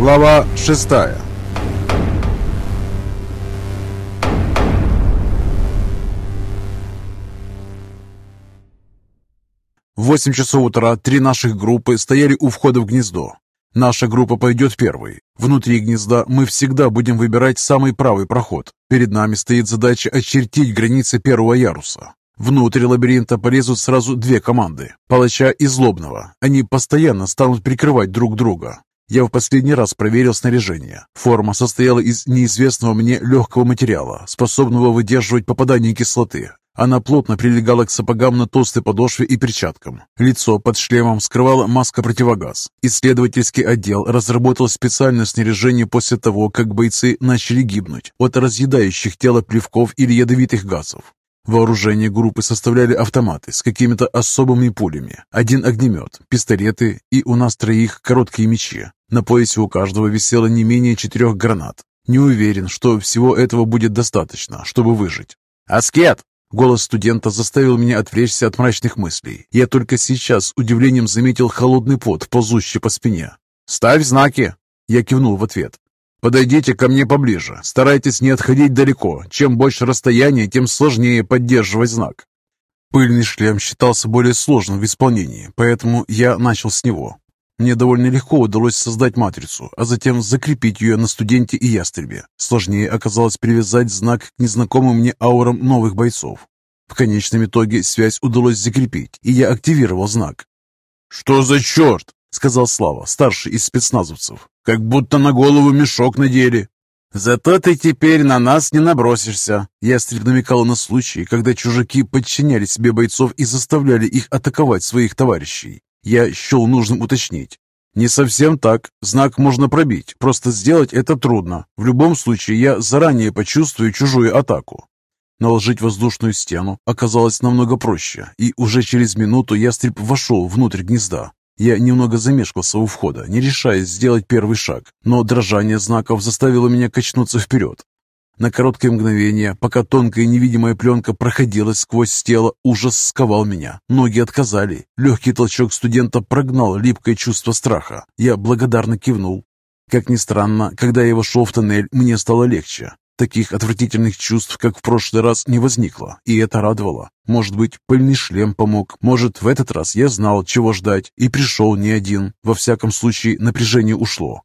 Глава шестая В 8 часов утра три наших группы стояли у входа в гнездо. Наша группа пойдет первой. Внутри гнезда мы всегда будем выбирать самый правый проход. Перед нами стоит задача очертить границы первого яруса. Внутрь лабиринта полезут сразу две команды – палача и злобного. Они постоянно станут прикрывать друг друга. Я в последний раз проверил снаряжение. Форма состояла из неизвестного мне легкого материала, способного выдерживать попадание кислоты, она плотно прилегала к сапогам на толстой подошве и перчаткам. Лицо под шлемом скрывала маска-противогаз. Исследовательский отдел разработал специальное снаряжение после того, как бойцы начали гибнуть от разъедающих тело плевков или ядовитых газов. Вооружение группы составляли автоматы с какими-то особыми пулями, один огнемет, пистолеты и у нас троих короткие мечи. На поясе у каждого висело не менее четырех гранат. Не уверен, что всего этого будет достаточно, чтобы выжить. «Аскет!» Голос студента заставил меня отвлечься от мрачных мыслей. Я только сейчас удивлением заметил холодный пот, ползущий по спине. «Ставь знаки!» Я кивнул в ответ. «Подойдите ко мне поближе. Старайтесь не отходить далеко. Чем больше расстояние, тем сложнее поддерживать знак». Пыльный шлем считался более сложным в исполнении, поэтому я начал с него. Мне довольно легко удалось создать матрицу, а затем закрепить ее на студенте и ястребе. Сложнее оказалось привязать знак к незнакомым мне аурам новых бойцов. В конечном итоге связь удалось закрепить, и я активировал знак. «Что за черт?» — сказал Слава, старший из спецназовцев. «Как будто на голову мешок надели». «Зато ты теперь на нас не набросишься!» Ястреб намекал на случаи, когда чужаки подчиняли себе бойцов и заставляли их атаковать своих товарищей. Я счел нужным уточнить. Не совсем так. Знак можно пробить, просто сделать это трудно. В любом случае, я заранее почувствую чужую атаку. Наложить воздушную стену оказалось намного проще, и уже через минуту ястреб вошел внутрь гнезда. Я немного замешкался у входа, не решаясь сделать первый шаг, но дрожание знаков заставило меня качнуться вперед. На короткое мгновение, пока тонкая невидимая пленка проходила сквозь тело, ужас сковал меня. Ноги отказали. Легкий толчок студента прогнал липкое чувство страха. Я благодарно кивнул. Как ни странно, когда я вошел в тоннель, мне стало легче. Таких отвратительных чувств, как в прошлый раз, не возникло, и это радовало. Может быть, пыльный шлем помог. Может, в этот раз я знал, чего ждать, и пришел не один. Во всяком случае, напряжение ушло.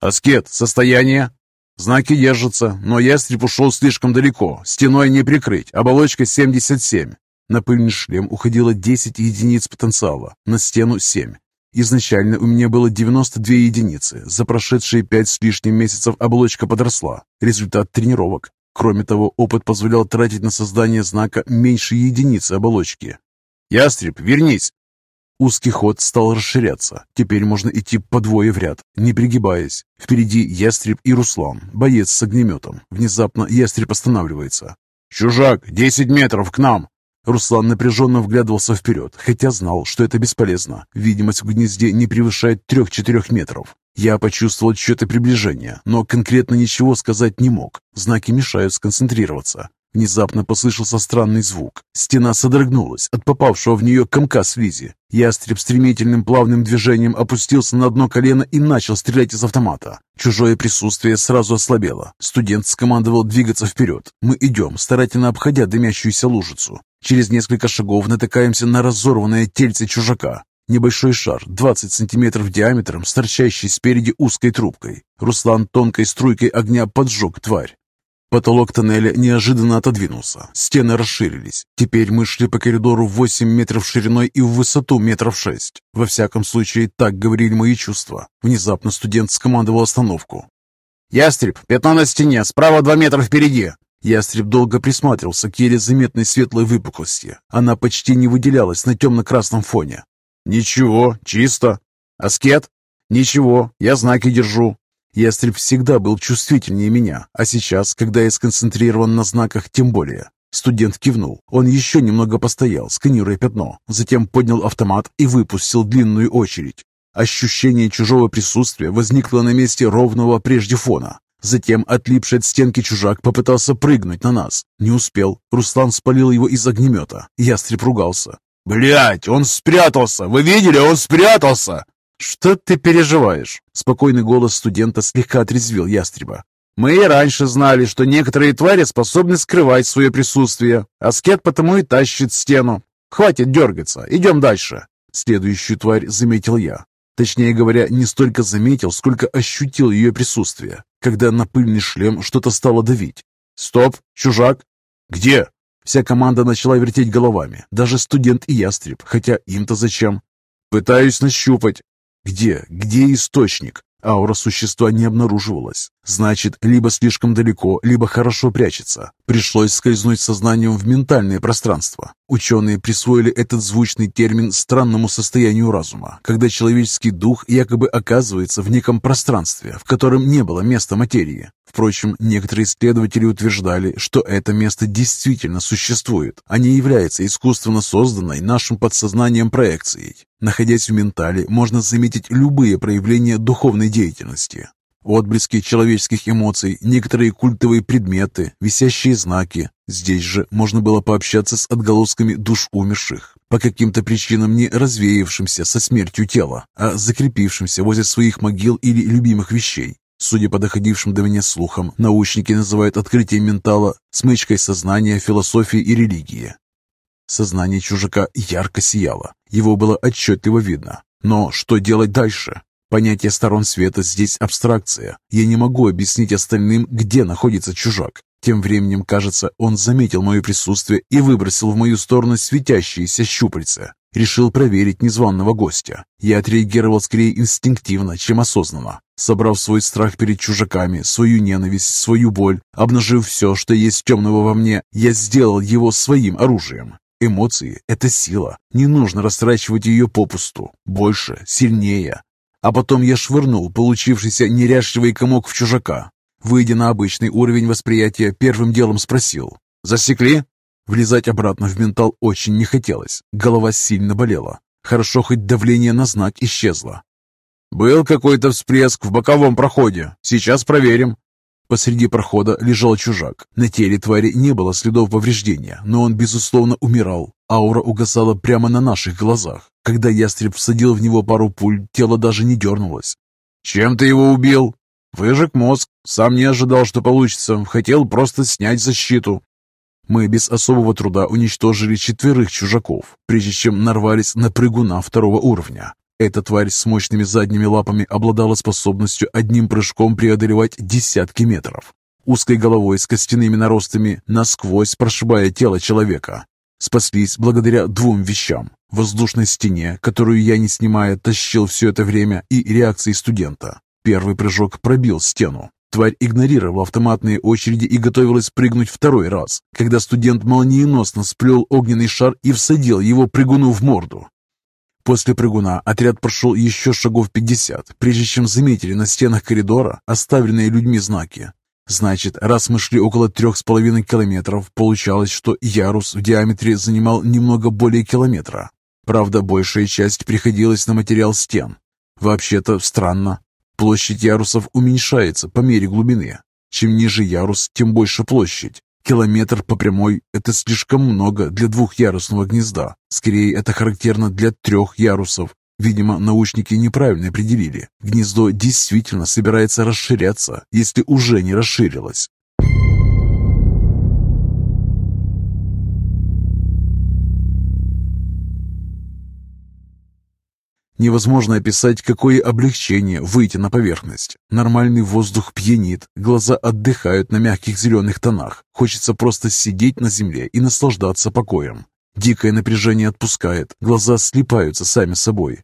«Аскет, состояние?» Знаки держатся, но ястреб ушел слишком далеко. Стеной не прикрыть. Оболочка 77. На пыльный шлем уходило 10 единиц потенциала, на стену 7. Изначально у меня было 92 единицы. За прошедшие 5 с лишним месяцев оболочка подросла. Результат тренировок. Кроме того, опыт позволял тратить на создание знака меньше единицы оболочки. «Ястреб, вернись!» Узкий ход стал расширяться. Теперь можно идти по двое в ряд, не пригибаясь. Впереди Ястреб и Руслан, боец с огнеметом. Внезапно Ястреб останавливается. «Чужак, десять метров к нам!» Руслан напряженно вглядывался вперед, хотя знал, что это бесполезно. Видимость в гнезде не превышает трех-четырех метров. Я почувствовал чье-то приближение, но конкретно ничего сказать не мог. Знаки мешают сконцентрироваться. Внезапно послышался странный звук. Стена содрогнулась от попавшего в нее комка слизи. Ястреб стремительным плавным движением опустился на одно колено и начал стрелять из автомата. Чужое присутствие сразу ослабело. Студент скомандовал двигаться вперед. Мы идем, старательно обходя дымящуюся лужицу. Через несколько шагов натыкаемся на разорванное тельце чужака. Небольшой шар, 20 сантиметров диаметром, с торчащей спереди узкой трубкой. Руслан тонкой струйкой огня поджег тварь. Потолок тоннеля неожиданно отодвинулся. Стены расширились. Теперь мы шли по коридору 8 метров шириной и в высоту метров 6. Во всяком случае, так говорили мои чувства. Внезапно студент скомандовал остановку. «Ястреб, пятно на стене, справа 2 метра впереди!» Ястреб долго присматривался к еле заметной светлой выпуклости. Она почти не выделялась на темно-красном фоне. «Ничего, чисто. Аскет?» «Ничего, я знаки держу. Ястреб всегда был чувствительнее меня, а сейчас, когда я сконцентрирован на знаках, тем более. Студент кивнул. Он еще немного постоял, сканируя пятно, затем поднял автомат и выпустил длинную очередь. Ощущение чужого присутствия возникло на месте ровного прежде фона. Затем отлипший от стенки чужак попытался прыгнуть на нас. Не успел. Руслан спалил его из огнемета. Ястреб ругался. «Блядь, он спрятался! Вы видели, он спрятался!» «Что ты переживаешь?» Спокойный голос студента слегка отрезвил ястреба. «Мы и раньше знали, что некоторые твари способны скрывать свое присутствие. Аскет потому и тащит стену. Хватит дергаться, идем дальше». Следующую тварь заметил я. Точнее говоря, не столько заметил, сколько ощутил ее присутствие, когда на пыльный шлем что-то стало давить. «Стоп! Чужак!» «Где?» Вся команда начала вертеть головами, даже студент и ястреб, хотя им-то зачем? «Пытаюсь нащупать». «Где? Где источник?» Аура существа не обнаруживалась. Значит, либо слишком далеко, либо хорошо прячется. Пришлось скользнуть сознанием в ментальное пространство. Ученые присвоили этот звучный термин странному состоянию разума, когда человеческий дух якобы оказывается в неком пространстве, в котором не было места материи. Впрочем, некоторые исследователи утверждали, что это место действительно существует, а не является искусственно созданной нашим подсознанием проекцией. Находясь в ментале, можно заметить любые проявления духовной деятельности. Отблески человеческих эмоций, некоторые культовые предметы, висящие знаки. Здесь же можно было пообщаться с отголосками душ умерших, по каким-то причинам не развеявшимся со смертью тела, а закрепившимся возле своих могил или любимых вещей. Судя по доходившим до меня слухам, научники называют открытие ментала смычкой сознания, философии и религии. Сознание чужака ярко сияло, его было отчетливо видно. Но что делать дальше? Понятие сторон света здесь абстракция. Я не могу объяснить остальным, где находится чужак. Тем временем, кажется, он заметил мое присутствие и выбросил в мою сторону светящиеся щупальца. Решил проверить незваного гостя. Я отреагировал скорее инстинктивно, чем осознанно. Собрав свой страх перед чужаками, свою ненависть, свою боль, обнажив все, что есть темного во мне, я сделал его своим оружием. Эмоции – это сила. Не нужно растрачивать ее попусту. Больше, сильнее. А потом я швырнул получившийся неряшливый комок в чужака. Выйдя на обычный уровень восприятия, первым делом спросил. «Засекли?» Влезать обратно в ментал очень не хотелось. Голова сильно болела. Хорошо, хоть давление на знак исчезло. «Был какой-то всплеск в боковом проходе. Сейчас проверим». Посреди прохода лежал чужак. На теле твари не было следов повреждения, но он, безусловно, умирал. Аура угасала прямо на наших глазах. Когда ястреб всадил в него пару пуль, тело даже не дернулось. «Чем ты его убил?» «Выжег мозг. Сам не ожидал, что получится. Хотел просто снять защиту. Мы без особого труда уничтожили четверых чужаков, прежде чем нарвались на прыгуна второго уровня. Эта тварь с мощными задними лапами обладала способностью одним прыжком преодолевать десятки метров, узкой головой с костяными наростами, насквозь прошибая тело человека. Спаслись благодаря двум вещам – воздушной стене, которую я, не снимая, тащил все это время, и реакции студента. Первый прыжок пробил стену, Тварь игнорировала автоматные очереди и готовилась прыгнуть второй раз, когда студент молниеносно сплел огненный шар и всадил его прыгуну в морду. После прыгуна отряд прошел еще шагов 50, прежде чем заметили на стенах коридора оставленные людьми знаки. Значит, раз мы шли около трех с половиной километров, получалось, что ярус в диаметре занимал немного более километра. Правда, большая часть приходилась на материал стен. Вообще-то странно, Площадь ярусов уменьшается по мере глубины. Чем ниже ярус, тем больше площадь. Километр по прямой – это слишком много для двухъярусного гнезда. Скорее, это характерно для трех ярусов. Видимо, научники неправильно определили. Гнездо действительно собирается расширяться, если уже не расширилось. Невозможно описать, какое облегчение выйти на поверхность. Нормальный воздух пьянит, глаза отдыхают на мягких зеленых тонах. Хочется просто сидеть на земле и наслаждаться покоем. Дикое напряжение отпускает, глаза слипаются сами собой.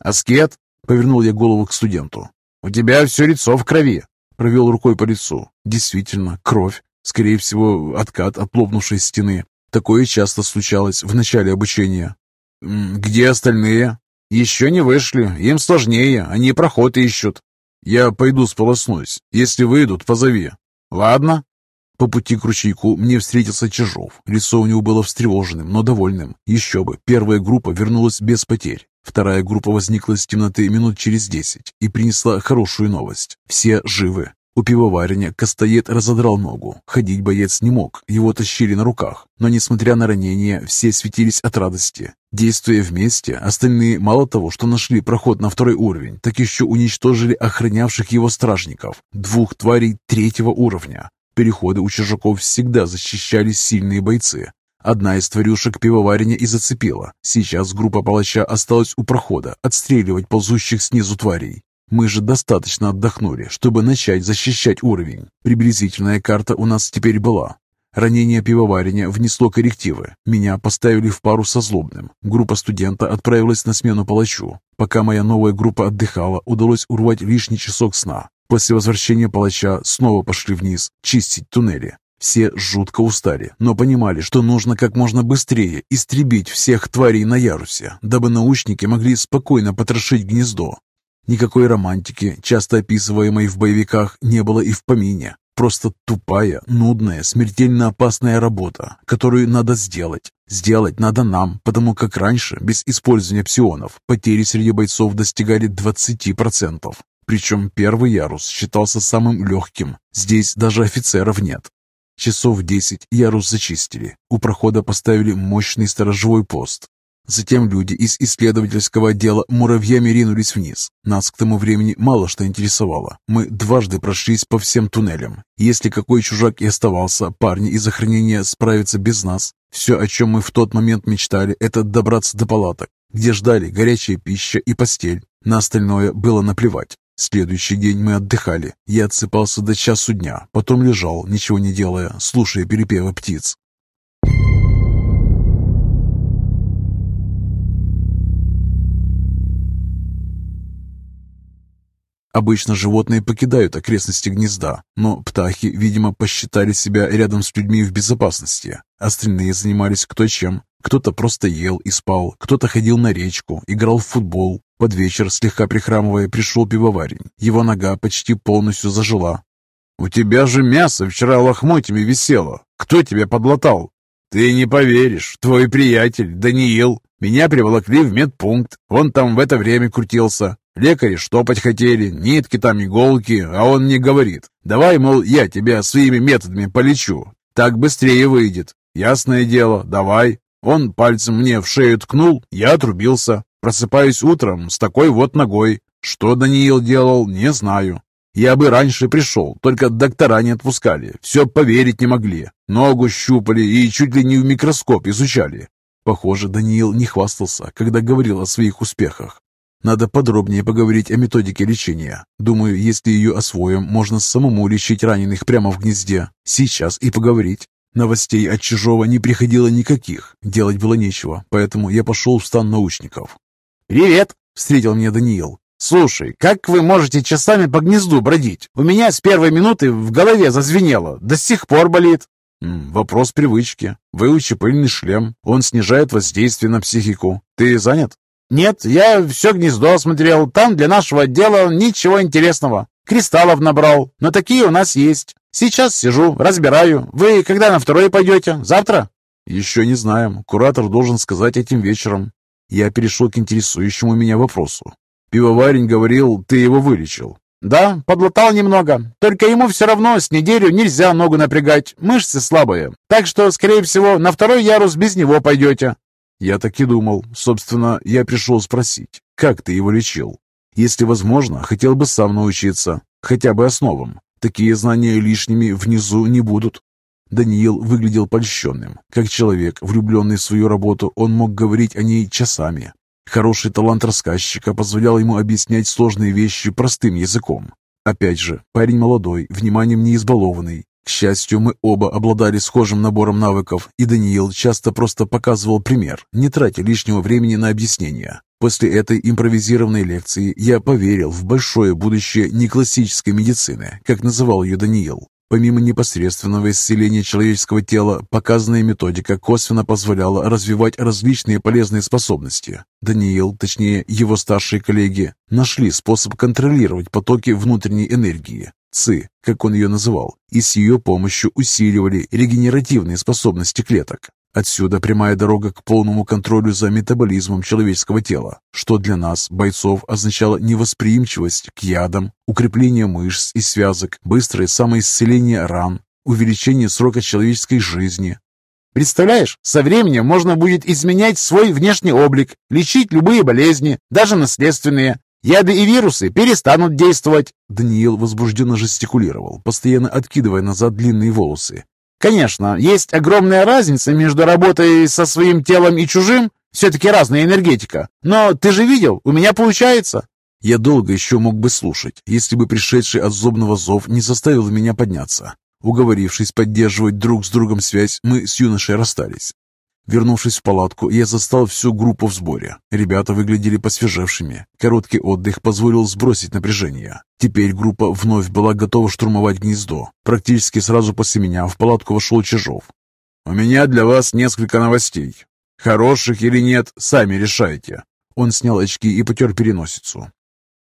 «Аскет!» — повернул я голову к студенту. «У тебя все лицо в крови!» Провел рукой по лицу. Действительно, кровь. Скорее всего, откат от лопнувшей стены. Такое часто случалось в начале обучения. «Где остальные?» «Еще не вышли. Им сложнее. Они проход ищут. Я пойду сполоснусь. Если выйдут, позови». «Ладно». По пути к ручейку мне встретился Чижов. Лицо у него было встревоженным, но довольным. Еще бы, первая группа вернулась без потерь. Вторая группа возникла из темноты минут через десять и принесла хорошую новость. Все живы. У пивоварения Костоед разодрал ногу. Ходить боец не мог, его тащили на руках. Но, несмотря на ранение, все светились от радости. Действуя вместе, остальные мало того, что нашли проход на второй уровень, так еще уничтожили охранявших его стражников, двух тварей третьего уровня. Переходы у чужаков всегда защищали сильные бойцы. Одна из тварюшек пивоварения и зацепила. Сейчас группа палача осталась у прохода, отстреливать ползущих снизу тварей. Мы же достаточно отдохнули, чтобы начать защищать уровень. Приблизительная карта у нас теперь была. Ранение пивоварения внесло коррективы. Меня поставили в пару со злобным. Группа студента отправилась на смену палачу. Пока моя новая группа отдыхала, удалось урвать лишний часок сна. После возвращения палача снова пошли вниз, чистить туннели. Все жутко устали, но понимали, что нужно как можно быстрее истребить всех тварей на ярусе, дабы научники могли спокойно потрошить гнездо. Никакой романтики, часто описываемой в боевиках, не было и в помине. Просто тупая, нудная, смертельно опасная работа, которую надо сделать. Сделать надо нам, потому как раньше, без использования псионов, потери среди бойцов достигали 20%. Причем первый ярус считался самым легким. Здесь даже офицеров нет. Часов десять ярус зачистили. У прохода поставили мощный сторожевой пост. Затем люди из исследовательского отдела муравьями ринулись вниз. Нас к тому времени мало что интересовало. Мы дважды прошлись по всем туннелям. Если какой чужак и оставался, парни из охранения справятся без нас. Все, о чем мы в тот момент мечтали, это добраться до палаток, где ждали горячая пища и постель. На остальное было наплевать. Следующий день мы отдыхали. Я отсыпался до часу дня, потом лежал, ничего не делая, слушая перепевы птиц. Обычно животные покидают окрестности гнезда, но птахи, видимо, посчитали себя рядом с людьми в безопасности. Остальные занимались кто чем. Кто-то просто ел и спал, кто-то ходил на речку, играл в футбол. Под вечер, слегка прихрамывая, пришел пивоварень. Его нога почти полностью зажила. «У тебя же мясо вчера лохмотьями висело. Кто тебя подлатал?» «Ты не поверишь, твой приятель, Даниил. Меня приволокли в медпункт. Он там в это время крутился. Лекари штопать хотели, нитки там, иголки, а он мне говорит, давай, мол, я тебя своими методами полечу, так быстрее выйдет. Ясное дело, давай. Он пальцем мне в шею ткнул, я отрубился. Просыпаюсь утром с такой вот ногой. Что Даниил делал, не знаю. Я бы раньше пришел, только доктора не отпускали. Все поверить не могли. Ногу щупали и чуть ли не в микроскоп изучали. Похоже, Даниил не хвастался, когда говорил о своих успехах. Надо подробнее поговорить о методике лечения. Думаю, если ее освоим, можно самому лечить раненых прямо в гнезде. Сейчас и поговорить. Новостей от чужого не приходило никаких. Делать было нечего, поэтому я пошел в стан научников. «Привет!» — встретил меня Даниил. «Слушай, как вы можете часами по гнезду бродить? У меня с первой минуты в голове зазвенело, до сих пор болит». «Вопрос привычки. Выучи пыльный шлем. Он снижает воздействие на психику. Ты занят?» «Нет, я все гнездо осмотрел. Там для нашего отдела ничего интересного. Кристаллов набрал, но такие у нас есть. Сейчас сижу, разбираю. Вы когда на второе пойдете? Завтра?» «Еще не знаем. Куратор должен сказать этим вечером». Я перешел к интересующему меня вопросу. «Пивоварень говорил, ты его вылечил». «Да, подлатал немного. Только ему все равно с неделю нельзя ногу напрягать. Мышцы слабые. Так что, скорее всего, на второй ярус без него пойдете». Я так и думал. Собственно, я пришел спросить, как ты его лечил? Если возможно, хотел бы сам научиться, хотя бы основам. Такие знания лишними внизу не будут. Даниил выглядел польщенным. Как человек, влюбленный в свою работу, он мог говорить о ней часами. Хороший талант рассказчика позволял ему объяснять сложные вещи простым языком. Опять же, парень молодой, вниманием не избалованный, к счастью, мы оба обладали схожим набором навыков, и Даниил часто просто показывал пример, не тратя лишнего времени на объяснения. После этой импровизированной лекции я поверил в большое будущее неклассической медицины, как называл ее Даниил. Помимо непосредственного исцеления человеческого тела, показанная методика косвенно позволяла развивать различные полезные способности. Даниил, точнее его старшие коллеги, нашли способ контролировать потоки внутренней энергии, ЦИ, как он ее называл, и с ее помощью усиливали регенеративные способности клеток. Отсюда прямая дорога к полному контролю за метаболизмом человеческого тела, что для нас, бойцов, означало невосприимчивость к ядам, укрепление мышц и связок, быстрое самоисцеление ран, увеличение срока человеческой жизни. Представляешь, со временем можно будет изменять свой внешний облик, лечить любые болезни, даже наследственные. Яды и вирусы перестанут действовать. Даниил возбужденно жестикулировал, постоянно откидывая назад длинные волосы. Конечно, есть огромная разница между работой со своим телом и чужим. Все-таки разная энергетика. Но ты же видел, у меня получается. Я долго еще мог бы слушать, если бы пришедший от зубного зов не заставил меня подняться. Уговорившись поддерживать друг с другом связь, мы с юношей расстались. Вернувшись в палатку, я застал всю группу в сборе. Ребята выглядели посвежевшими. Короткий отдых позволил сбросить напряжение. Теперь группа вновь была готова штурмовать гнездо. Практически сразу после меня в палатку вошел Чижов. «У меня для вас несколько новостей. Хороших или нет, сами решайте». Он снял очки и потер переносицу.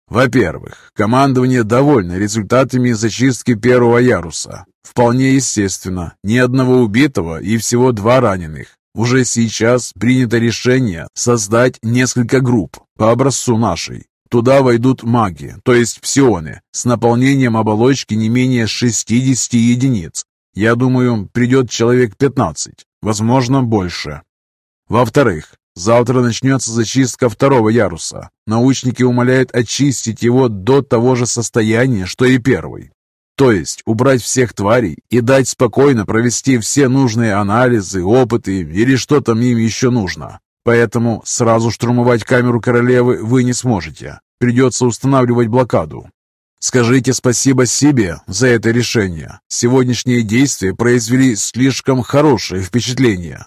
Во-первых, командование довольно результатами зачистки первого яруса. Вполне естественно, ни одного убитого и всего два раненых. Уже сейчас принято решение создать несколько групп по образцу нашей. Туда войдут маги, то есть псионы, с наполнением оболочки не менее 60 единиц. Я думаю, придет человек 15, возможно, больше. Во-вторых, завтра начнется зачистка второго яруса. Научники умоляют очистить его до того же состояния, что и первый. То есть убрать всех тварей и дать спокойно провести все нужные анализы, опыты или что там им еще нужно. Поэтому сразу штурмовать камеру королевы вы не сможете. Придется устанавливать блокаду. Скажите спасибо себе за это решение. Сегодняшние действия произвели слишком хорошее впечатление.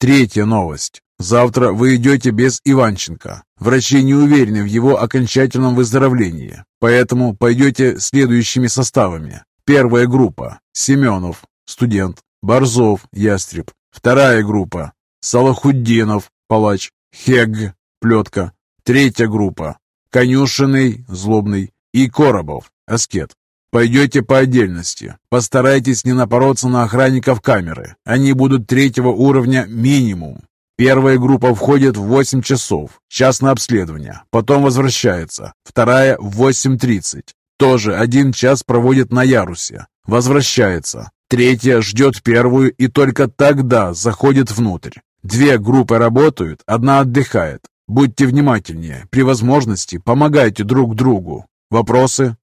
Третья новость. Завтра вы идете без Иванченко. Врачи не уверены в его окончательном выздоровлении, поэтому пойдете следующими составами. Первая группа – Семенов, студент, Борзов, ястреб. Вторая группа – Салахуддинов, палач, Хег, плетка. Третья группа – Конюшиный, злобный и Коробов, аскет. Пойдете по отдельности. Постарайтесь не напороться на охранников камеры. Они будут третьего уровня минимум. Первая группа входит в 8 часов, час на обследование, потом возвращается. Вторая в 8.30. Тоже один час проводит на ярусе. Возвращается. Третья ждет первую и только тогда заходит внутрь. Две группы работают, одна отдыхает. Будьте внимательнее. При возможности помогайте друг другу. Вопросы?